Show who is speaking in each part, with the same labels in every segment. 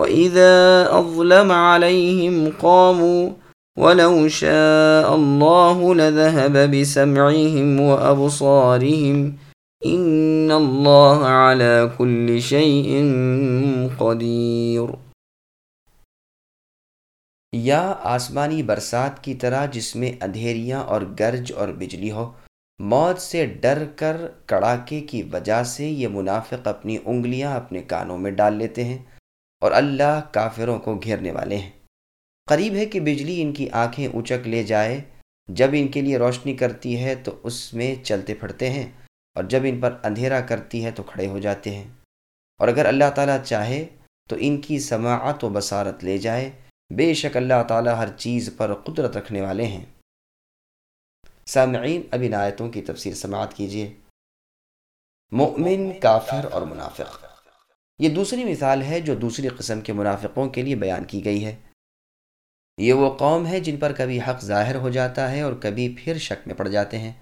Speaker 1: وَإِذَا أَظْلَمَ عَلَيْهِمْ قَامُوا وَلَوْ شَاءَ اللَّهُ لَذَهَبَ بِسَمْعِهِمْ وَأَبْصَارِهِمْ إِنَّ اللَّهَ عَلَى كُلِّ شَيْءٍ قَدِيرٌ۔
Speaker 2: یا آسمانی برسات کی طرح جس میں اندھیریاں اور گرج اور بجلی ہو، موت سے ڈر کر کڑاکے کی وجہ سے یہ منافق اپنی انگلیاں اپنے کانوں میں ڈال لیتے ہیں۔ اور اللہ کافروں کو گھیرنے والے ہیں۔ قریب ہے کہ بجلی ان کی آنکھیں اونچک لے جائے۔ جب ان کے لیے روشنی کرتی ہے تو اس میں چلتے پھڑتے ہیں، اور جب ان پر اندھیرا کرتی ہے تو کھڑے ہو جاتے ہیں۔ اور اگر اللہ تعالیٰ چاہے تو ان کی سماعت و بصارت لے جائے۔ بے شک اللہ تعالیٰ ہر چیز پر قدرت رکھنے والے ہیں۔ سامعین، اب ان آیتوں کی تفسیر سماعت کیجیے۔ مؤمن کافر اور منافق۔ یہ دوسری مثال ہے جو دوسری قسم کے منافقوں کے لیے بیان کی گئی ہے۔ یہ وہ قوم ہے جن پر کبھی حق ظاہر ہو جاتا ہے اور کبھی پھر شک میں پڑ جاتے ہیں۔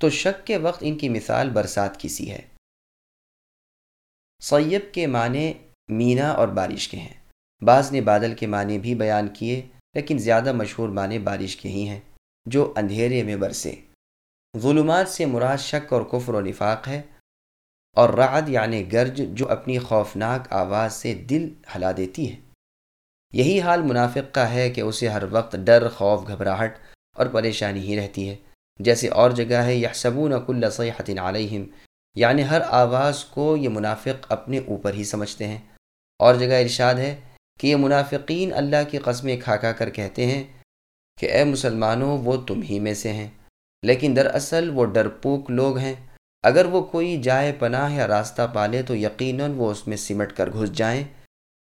Speaker 2: تو شک کے وقت ان کی مثال برسات کی سی ہے۔ سیب کے معنی مینا اور بارش کے ہیں۔ بعض نے بادل کے معنی بھی بیان کیے، لیکن زیادہ مشہور معنی بارش کے ہی ہیں، جو اندھیرے میں برسے۔ ظلمات سے مراد شک اور کفر و نفاق ہے۔ اور رعد یعنی گرج جو اپنی خوفناک آواز سے دل ہلا دیتی ہے۔ یہی حال منافق کا ہے کہ اسے ہر وقت ڈر، خوف، گھبراہٹ اور پریشانی ہی رہتی ہے۔ جیسے اور جگہ ہے یا صبون کل صحت علیہم۔ یعنی ہر آواز کو یہ منافق اپنے اوپر ہی سمجھتے ہیں۔ اور جگہ ارشاد ہے کہ یہ منافقین اللہ کی قسمیں کھا کھا کر کہتے ہیں کہ اے مسلمانوں، وہ تم ہی میں سے ہیں۔ لیکن دراصل وہ ڈرپوک لوگ ہیں۔ اگر وہ کوئی جائے پناہ یا راستہ پالے تو یقیناً وہ اس میں سمٹ کر گھس جائیں۔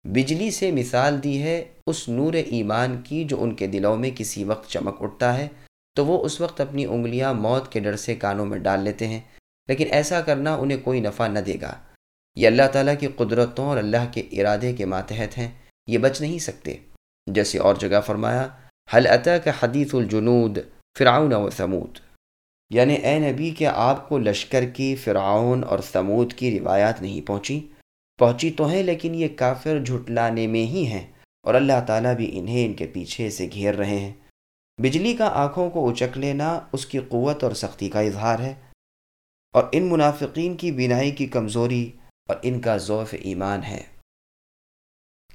Speaker 2: بجلی سے مثال دی ہے اس نور ایمان کی جو ان کے دلوں میں کسی وقت چمک اٹھتا ہے، تو وہ اس وقت اپنی انگلیاں موت کے ڈر سے کانوں میں ڈال لیتے ہیں۔ لیکن ایسا کرنا انہیں کوئی نفع نہ دے گا۔ یہ اللہ تعالیٰ کی قدرتوں اور اللہ کے ارادے کے ماتحت ہیں، یہ بچ نہیں سکتے۔ جیسے اور جگہ فرمایا حل کا حدیث الجنود فرعون و ثمود؟ یعنی اے نبی کہ آپ کو لشکر کی، فرعون اور سمود کی روایات نہیں پہنچی۔ پہنچی تو ہیں لیکن یہ کافر جھٹلانے میں ہی ہیں اور اللہ تعالیٰ بھی انہیں ان کے پیچھے سے گھیر رہے ہیں۔ بجلی کا آنکھوں کو اچک لینا اس کی قوت اور سختی کا اظہار ہے۔ اور ان منافقین کی بینائی کی کمزوری اور ان کا ضعف ایمان ہے۔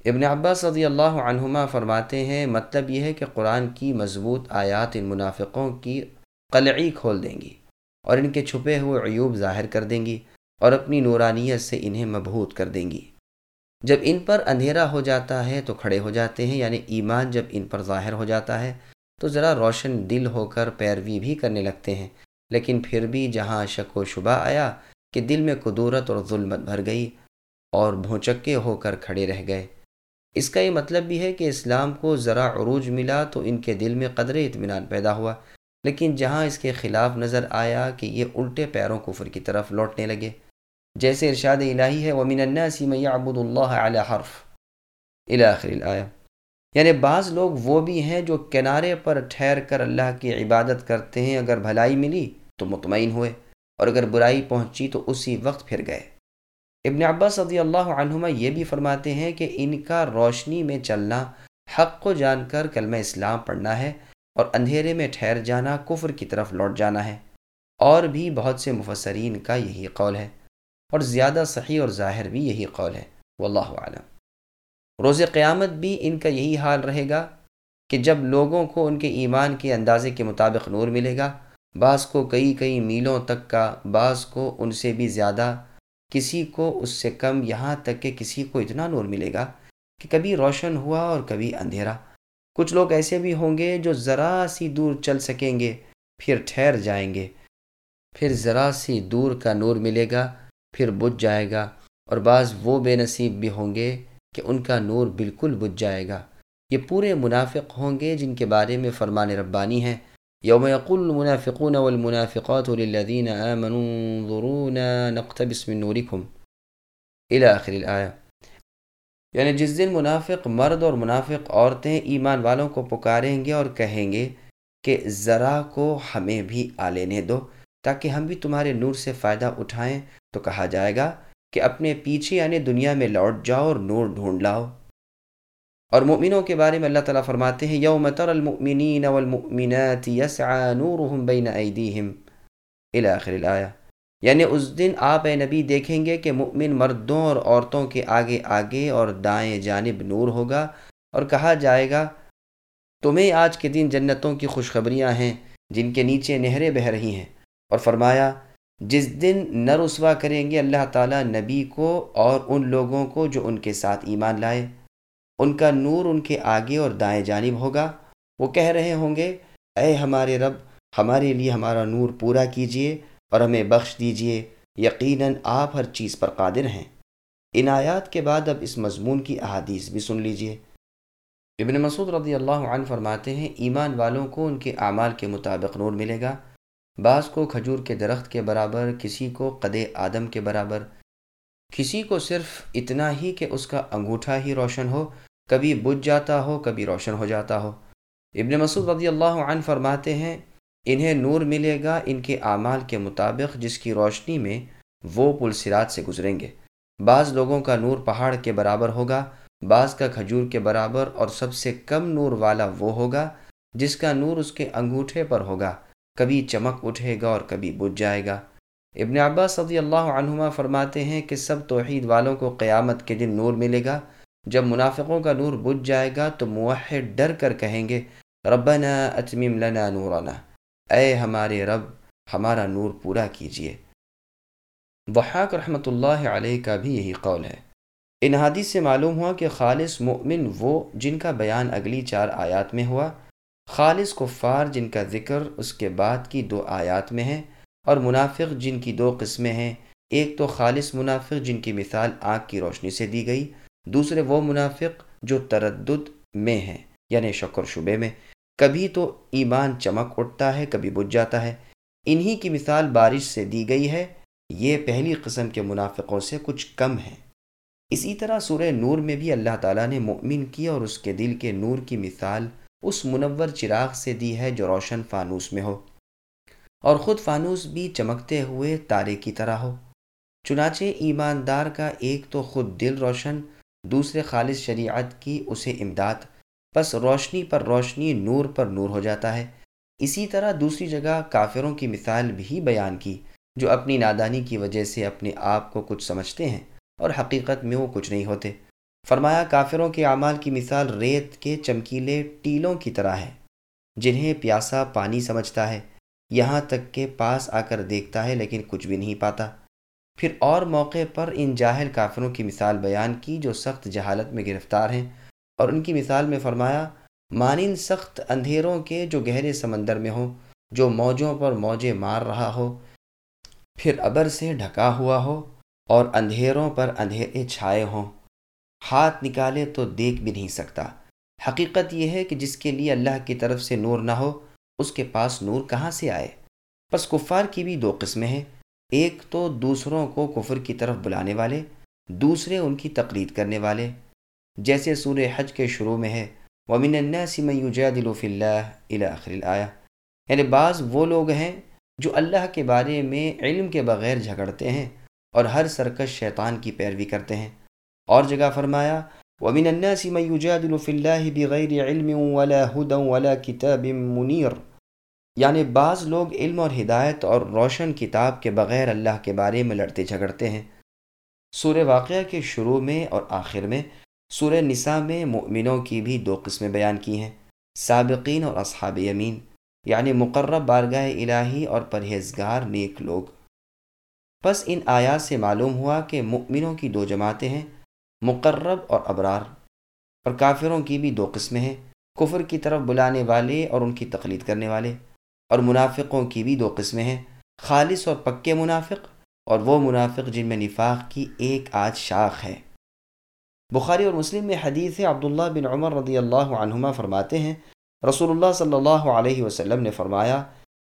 Speaker 2: ابن عباس صدی اللہ عنہما فرماتے ہیں مطلب یہ ہے کہ قرآن کی مضبوط آیات ان منافقوں کی قلعی کھول دیں گی اور ان کے چھپے ہوئے عیوب ظاہر کر دیں گی اور اپنی نورانیت سے انہیں مبہوت کر دیں گی۔ جب ان پر اندھیرا ہو جاتا ہے تو کھڑے ہو جاتے ہیں یعنی ایمان جب ان پر ظاہر ہو جاتا ہے تو ذرا روشن دل ہو کر پیروی بھی کرنے لگتے ہیں۔ لیکن پھر بھی جہاں شک و شبہ آیا کہ دل میں قدورت اور ظلمت بھر گئی اور بھونچکے ہو کر کھڑے رہ گئے۔ اس کا یہ مطلب بھی ہے کہ اسلام کو ذرا عروج ملا تو ان کے دل میں قدر اطمینان پیدا ہوا۔ لیکن جہاں اس کے خلاف نظر آیا کہ یہ الٹے پیروں کفر کی طرف لوٹنے لگے۔ جیسے ارشاد الہی ہے، ومن الناس من يعبد الله على حرف۔ الاخر الايه یعنی بعض لوگ وہ بھی ہیں جو کنارے پر ٹھہر کر اللہ کی عبادت کرتے ہیں۔ اگر بھلائی ملی تو مطمئن ہوئے، اور اگر برائی پہنچی تو اسی وقت پھر گئے۔ ابن عباس رضی اللہ عنہما یہ بھی فرماتے ہیں کہ ان کا روشنی میں چلنا حق کو جان کر کلمہ اسلام پڑھنا ہے۔ اور اندھیرے میں ٹھہر جانا کفر کی طرف لوٹ جانا ہے۔ اور بھی بہت سے مفسرین کا یہی قول ہے۔ اور زیادہ صحیح اور ظاہر بھی یہی قول ہے۔ واللہ عالم روز قیامت بھی ان کا یہی حال رہے گا کہ جب لوگوں کو ان کے ایمان کے اندازے کے مطابق نور ملے گا، بعض کو کئی کئی میلوں تک کا، بعض کو ان سے بھی زیادہ، کسی کو اس سے کم، یہاں تک کہ کسی کو اتنا نور ملے گا کہ کبھی روشن ہوا اور کبھی اندھیرا۔ کچھ لوگ ایسے بھی ہوں گے جو ذرا سی دور چل سکیں گے، پھر ٹھہر جائیں گے۔ پھر ذرا سی دور کا نور ملے گا، پھر بجھ جائے گا۔ اور بعض وہ بے نصیب بھی ہوں گے کہ ان کا نور بالکل بجھ جائے گا۔ یہ پورے منافق ہوں گے جن کے بارے میں فرمان ربانی ہے۔ یوم یقول المنافقون والمنافقات للذین آمنوا انظرونا نقتبس من نورکم۔ الى آخر الآیہ۔ یعنی جس دن منافق مرد اور منافق عورتیں ایمان والوں کو پکاریں گے اور کہیں گے کہ ذرا کو ہمیں بھی آ لینے دو، تاکہ ہم بھی تمہارے نور سے فائدہ اٹھائیں، تو کہا جائے گا کہ اپنے پیچھے یعنی دنیا میں لوٹ جاؤ اور نور ڈھونڈ لاؤ۔ اور مؤمنوں کے بارے میں اللہ تعالیٰ فرماتے ہیں، یوم تر المؤمنین والمؤمنات یسعى نورهم بین ایدیہم۔ الى آخر الآیہ۔ یعنی اس دن آپ اے نبی دیکھیں گے کہ مؤمن مردوں اور عورتوں کے آگے آگے اور دائیں جانب نور ہوگا اور کہا جائے گا، تمہیں آج کے دن جنتوں کی خوشخبریاں ہیں، جن کے نیچے نہریں بہہ رہی ہیں۔ اور فرمایا، جس دن نہ رسوا کریں گے اللہ تعالیٰ نبی کو اور ان لوگوں کو جو ان کے ساتھ ایمان لائے، ان کا نور ان کے آگے اور دائیں جانب ہوگا۔ وہ کہہ رہے ہوں گے، اے ہمارے رب، ہمارے لیے ہمارا نور پورا کیجیے اور ہمیں بخش دیجیے، یقیناً آپ ہر چیز پر قادر ہیں۔ ان آیات کے بعد اب اس مضمون کی احادیث بھی سن لیجیے۔ ابن مسعود رضی اللہ عنہ فرماتے ہیں، ایمان والوں کو ان کے اعمال کے مطابق نور ملے گا۔ بعض کو کھجور کے درخت کے برابر، کسی کو قد آدم کے برابر۔ کسی کو صرف اتنا ہی کہ اس کا انگوٹھا ہی روشن ہو۔ کبھی بجھ جاتا ہو، کبھی روشن ہو جاتا ہو۔ ابن مسعود رضی اللہ عنہ فرماتے ہیں انہیں نور ملے گا ان کے اعمال کے مطابق جس کی روشنی میں وہ پل سرات سے گزریں گے۔ بعض لوگوں کا نور پہاڑ کے برابر ہوگا، بعض کا کھجور کے برابر اور سب سے کم نور والا وہ ہوگا جس کا نور اس کے انگوٹھے پر ہوگا۔ کبھی چمک اٹھے گا اور کبھی بجھ جائے گا۔ ابن عباس صدی اللہ عنہما فرماتے ہیں کہ سب توحید والوں کو قیامت کے دن نور ملے گا۔ جب منافقوں کا نور بجھ جائے گا تو موحد ڈر کر کہیں گے، ربنا اتمم لنا نورنا اے ہمارے رب، ہمارا نور پورا کیجیے۔ وحاق رحمۃ اللہ علیہ کا بھی یہی قول ہے۔ ان حادث سے معلوم ہوا کہ خالص مؤمن وہ جن کا بیان اگلی چار آیات میں ہوا، خالص کفار جن کا ذکر اس کے بعد کی دو آیات میں ہے، اور منافق جن کی دو قسمیں ہیں۔ ایک تو خالص منافق جن کی مثال آنکھ کی روشنی سے دی گئی، دوسرے وہ منافق جو تردد میں ہیں یعنی شکر شبے میں۔ کبھی تو ایمان چمک اٹھتا ہے، کبھی بجھ جاتا ہے۔ انہی کی مثال بارش سے دی گئی ہے۔ یہ پہلی قسم کے منافقوں سے کچھ کم ہے۔ اسی طرح سورہ نور میں بھی اللہ تعالیٰ نے مؤمن کی اور اس کے دل کے نور کی مثال اس منور چراغ سے دی ہے جو روشن فانوس میں ہو۔ اور خود فانوس بھی چمکتے ہوئے تارے کی طرح ہو۔ چنانچہ ایماندار کا ایک تو خود دل روشن، دوسرے خالص شریعت کی اسے امداد۔ بس روشنی پر روشنی نور پر نور ہو جاتا ہے۔ اسی طرح دوسری جگہ کافروں کی مثال بھی بیان کی، جو اپنی نادانی کی وجہ سے اپنے آپ کو کچھ سمجھتے ہیں اور حقیقت میں وہ کچھ نہیں ہوتے۔ فرمایا، کافروں کے اعمال کی مثال ریت کے چمکیلے ٹیلوں کی طرح ہے، جنہیں پیاسا پانی سمجھتا ہے۔ یہاں تک کہ پاس آ کر دیکھتا ہے لیکن کچھ بھی نہیں پاتا۔ پھر اور موقع پر ان جاہل کافروں کی مثال بیان کی جو سخت جہالت میں گرفتار ہیں۔ اور ان کی مثال میں فرمایا، مانند سخت اندھیروں کے جو گہرے سمندر میں ہوں جو موجوں پر موجے مار رہا ہو، پھر ابر سے ڈھکا ہوا ہو اور اندھیروں پر اندھیرے چھائے ہوں۔ ہاتھ نکالے تو دیکھ بھی نہیں سکتا۔ حقیقت یہ ہے کہ جس کے لیے اللہ کی طرف سے نور نہ ہو، اس کے پاس نور کہاں سے آئے؟ پس کفار کی بھی دو قسمیں ہیں۔ ایک تو دوسروں کو کفر کی طرف بلانے والے، دوسرے ان کی تقلید کرنے والے۔ جیسے سور حج کے شروع میں ہے۔ ومن الناس من يجادل في الله الى آخر الآیہ۔ یعنی بعض وہ لوگ ہیں جو اللہ کے بارے میں علم کے بغیر جھگڑتے ہیں اور ہر سرکش شیطان کی پیروی کرتے ہیں۔ اور جگہ فرمایا، ومن الناس من يجادل في الله بغير علم ولا هدى ولا كتاب منير۔ یعنی بعض لوگ علم اور ہدایت اور روشن کتاب کے بغیر اللہ کے بارے میں لڑتے جھگڑتے ہیں۔ سورہ واقعہ کے شروع میں اور آخر میں سورہ نساء میں مؤمنوں کی بھی دو قسمیں بیان کی ہیں، سابقین اور اصحاب یمین یعنی مقرب بارگاہ الہی اور پرہیزگار نیک لوگ۔ بس ان آیات سے معلوم ہوا کہ مؤمنوں کی دو جماعتیں ہیں، مقرب اور ابرار۔ اور کافروں کی بھی دو قسمیں ہیں، کفر کی طرف بلانے والے اور ان کی تقلید کرنے والے۔ اور منافقوں کی بھی دو قسمیں ہیں، خالص اور پکے منافق، اور وہ منافق جن میں نفاق کی ایک آج شاخ ہے۔ بخاری اور مسلم میں حدیث عبداللہ بن عمر رضی اللہ عنہما فرماتے ہیں، رسول اللہ صلی اللہ علیہ وسلم نے فرمایا،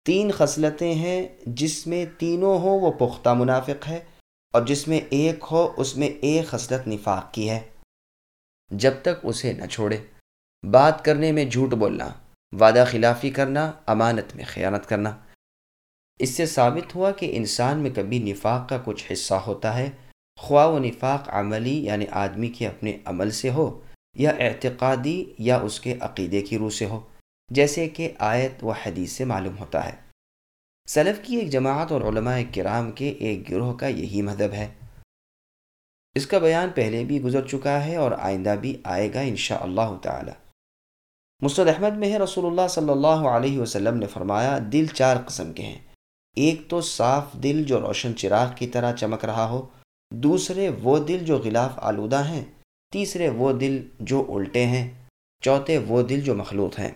Speaker 2: تین خصلتیں ہیں جس میں تینوں ہوں وہ پختہ منافق ہے اور جس میں ایک ہو اس میں ایک خصلت نفاق کی ہے۔ جب تک اسے نہ چھوڑے، بات کرنے میں جھوٹ بولنا، وعدہ خلافی کرنا، امانت میں خیانت کرنا۔ اس سے ثابت ہوا کہ انسان میں کبھی نفاق کا کچھ حصہ ہوتا ہے خواہ و نفاق عملی یعنی آدمی کے اپنے عمل سے ہو یا اعتقادی یا اس کے عقیدے کی روح سے ہو، جیسے کہ آیت و حدیث سے معلوم ہوتا ہے۔ سلف کی ایک جماعت اور علماء کرام کے ایک گروہ کا یہی مذہب ہے۔ اس کا بیان پہلے بھی گزر چکا ہے اور آئندہ بھی آئے گا انشاء اللہ تعالی۔ مستد احمد میں ہے، رسول اللہ صلی اللہ علیہ وسلم نے فرمایا، دل چار قسم کے ہیں۔ ایک تو صاف دل جو روشن چراغ کی طرح چمک رہا ہو دوسرے وہ دل جو غلاف آلودہ ہیں، تیسرے وہ دل جو الٹے ہیں، چوتھے وہ دل جو مخلوط ہیں۔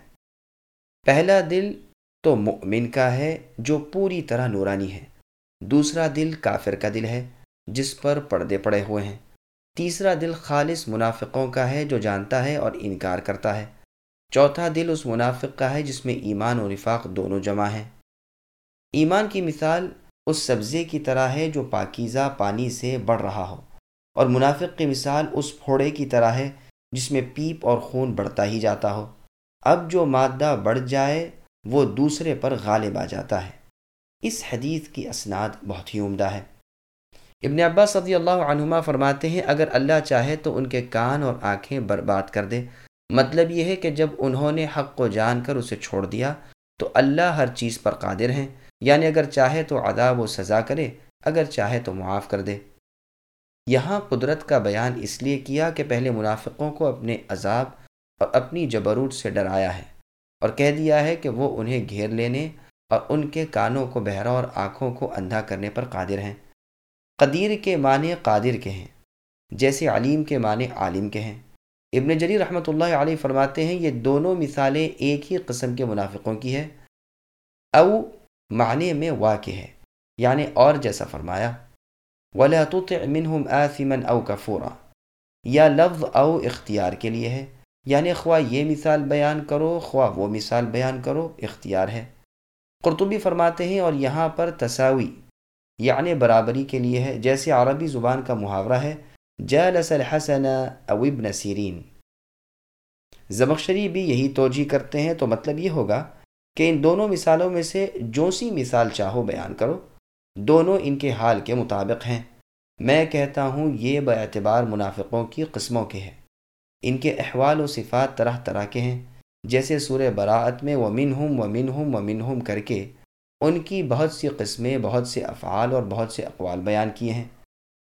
Speaker 2: پہلا دل تو مؤمن کا ہے جو پوری طرح نورانی ہے۔ دوسرا دل کافر کا دل ہے جس پر پردے پڑے ہوئے ہیں۔ تیسرا دل خالص منافقوں کا ہے جو جانتا ہے اور انکار کرتا ہے۔ چوتھا دل اس منافق کا ہے جس میں ایمان و نفاق دونوں جمع ہیں۔ ایمان کی مثال اس سبزے کی طرح ہے جو پاکیزہ پانی سے بڑھ رہا ہو۔ اور منافق کی مثال اس پھوڑے کی طرح ہے جس میں پیپ اور خون بڑھتا ہی جاتا ہو۔ اب جو مادہ بڑھ جائے وہ دوسرے پر غالب آ جاتا ہے۔ اس حدیث کی اسناد بہت ہی عمدہ ہے۔ ابن عباس صدی اللہ عنہما فرماتے ہیں، اگر اللہ چاہے تو ان کے کان اور آنکھیں برباد کر دے۔ مطلب یہ ہے کہ جب انہوں نے حق کو جان کر اسے چھوڑ دیا تو اللہ ہر چیز پر قادر ہیں۔ یعنی اگر چاہے تو عذاب و سزا کرے، اگر چاہے تو معاف کر دے۔ یہاں قدرت کا بیان اس لیے کیا کہ پہلے منافقوں کو اپنے عذاب اور اپنی جبروٹ سے ڈرایا ہے اور کہہ دیا ہے کہ وہ انہیں گھیر لینے اور ان کے کانوں کو بہرا اور آنکھوں کو اندھا کرنے پر قادر ہیں۔ قدیر کے معنی قادر کے ہیں، جیسے علیم کے معنی عالم کے ہیں۔ ابن جری رحمۃ اللہ علیہ فرماتے ہیں، یہ دونوں مثالیں ایک ہی قسم کے منافقوں کی ہے۔ او معنی میں واقع ہے یعنی اور جیسا فرمایا، ولا تطع منهم آثما او کفورا یا لفظ او اختیار کے لیے ہے یعنی خواہ یہ مثال بیان کرو، خواہ وہ مثال بیان کرو، اختیار ہے۔ قرطبی فرماتے ہیں، اور یہاں پر تساوی یعنی برابری کے لیے ہے، جیسے عربی زبان کا محاورہ ہے جالس الحسن او ابن سیرین زمخشری بھی یہی توجہ کرتے ہیں، تو مطلب یہ ہوگا کہ ان دونوں مثالوں میں سے جو سی مثال چاہو بیان کرو۔ دونوں ان کے حال کے مطابق ہیں۔ میں کہتا ہوں یہ اعتبار منافقوں کی قسموں کے ہیں۔ ان کے احوال و صفات طرح طرح کے ہیں۔ جیسے سورہ براعت میں وہ من ہم و من ہم و من ہم کر کے ان کی بہت سی قسمیں، بہت سے افعال اور بہت سے اقوال بیان کیے ہیں۔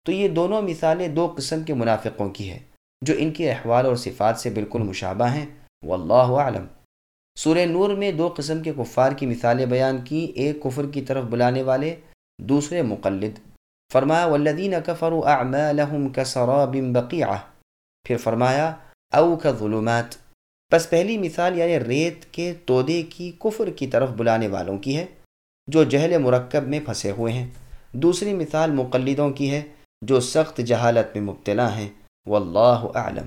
Speaker 2: تو یہ دونوں مثالیں دو قسم کے منافقوں کی ہے جو ان کے احوال اور صفات سے بالکل مشابہ ہیں۔ واللہ اعلم۔ سورہ نور میں دو قسم کے کفار کی مثالیں بیان کی، ایک کفر کی طرف بلانے والے، دوسرے مقلد۔ فرمایا والذین کفروا اعمالهم كسراب بقیعہ پھر فرمایا او کا ظلمات پس پہلی مثال یعنی ریت کے تودے کی کفر کی طرف بلانے والوں کی ہے، جو جہل مرکب میں پھنسے ہوئے ہیں۔ دوسری مثال مقلدوں کی ہے، جو سخت جہالت میں مبتلا ہیں۔ واللہ اعلم